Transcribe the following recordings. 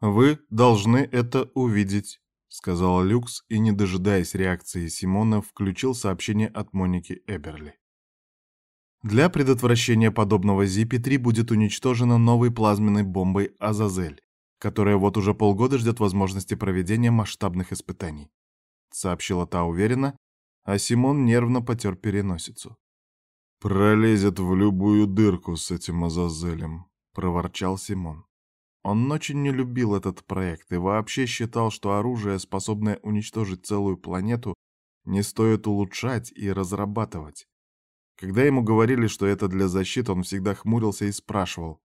«Вы должны это увидеть», — сказал Люкс и, не дожидаясь реакции Симона, включил сообщение от Моники Эберли. Для предотвращения подобного Зипи-3 будет уничтожена новой плазменной бомбой «Азазель», которая вот уже полгода ждет возможности проведения масштабных испытаний. Сообщила та уверенно, а Симон нервно потер переносицу. «Пролезет в любую дырку с этим Азазелем», — проворчал Симон. Он очень не любил этот проект и вообще считал, что оружие, способное уничтожить целую планету, не стоит улучшать и разрабатывать. Когда ему говорили, что это для защиты, он всегда хмурился и спрашивал.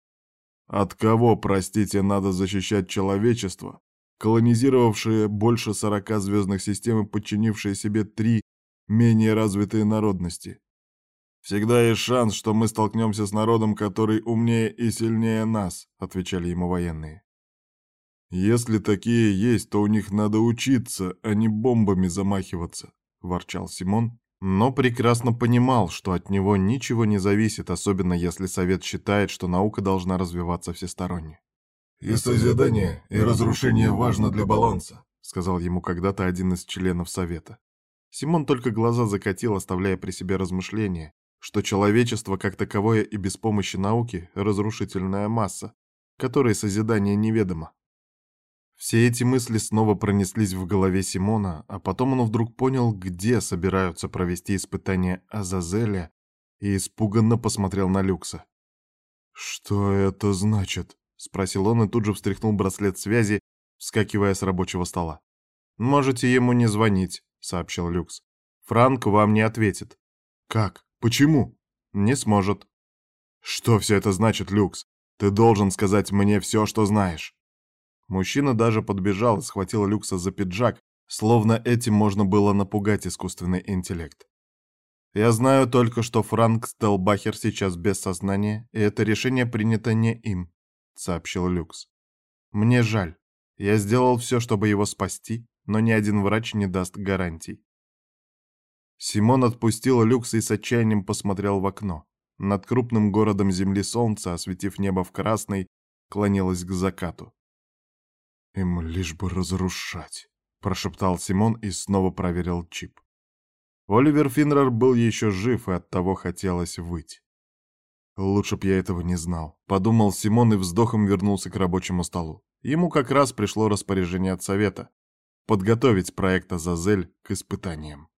«От кого, простите, надо защищать человечество, колонизировавшее больше сорока звездных систем и подчинившее себе три менее развитые народности?» «Всегда есть шанс, что мы столкнемся с народом, который умнее и сильнее нас», — отвечали ему военные. «Если такие есть, то у них надо учиться, а не бомбами замахиваться», — ворчал Симон, но прекрасно понимал, что от него ничего не зависит, особенно если Совет считает, что наука должна развиваться всесторонне. «И созидание, и разрушение важно для баланса», — сказал ему когда-то один из членов Совета. Симон только глаза закатил, оставляя при себе размышления, что человечество как таковое и без помощи науки — разрушительная масса, которой созидание неведомо. Все эти мысли снова пронеслись в голове Симона, а потом он вдруг понял, где собираются провести испытание Азазеля, и испуганно посмотрел на Люкса. «Что это значит?» — спросил он и тут же встряхнул браслет связи, вскакивая с рабочего стола. «Можете ему не звонить», — сообщил Люкс. «Франк вам не ответит». «Как?» Почему? Не сможет. Что все это значит, Люкс? Ты должен сказать мне все, что знаешь. Мужчина даже подбежал и схватил Люкса за пиджак, словно этим можно было напугать искусственный интеллект. Я знаю только, что Франк Стелбахер сейчас без сознания, и это решение принято не им, сообщил Люкс. Мне жаль. Я сделал все, чтобы его спасти, но ни один врач не даст гарантий. Симон отпустил люкс и с отчаянием посмотрел в окно. Над крупным городом земли солнце, осветив небо в красный, клонилось к закату. «Им лишь бы разрушать», — прошептал Симон и снова проверил чип. Оливер Финнер был еще жив, и оттого хотелось выть. «Лучше б я этого не знал», — подумал Симон и вздохом вернулся к рабочему столу. Ему как раз пришло распоряжение от совета — подготовить проект «Азазель» к испытаниям.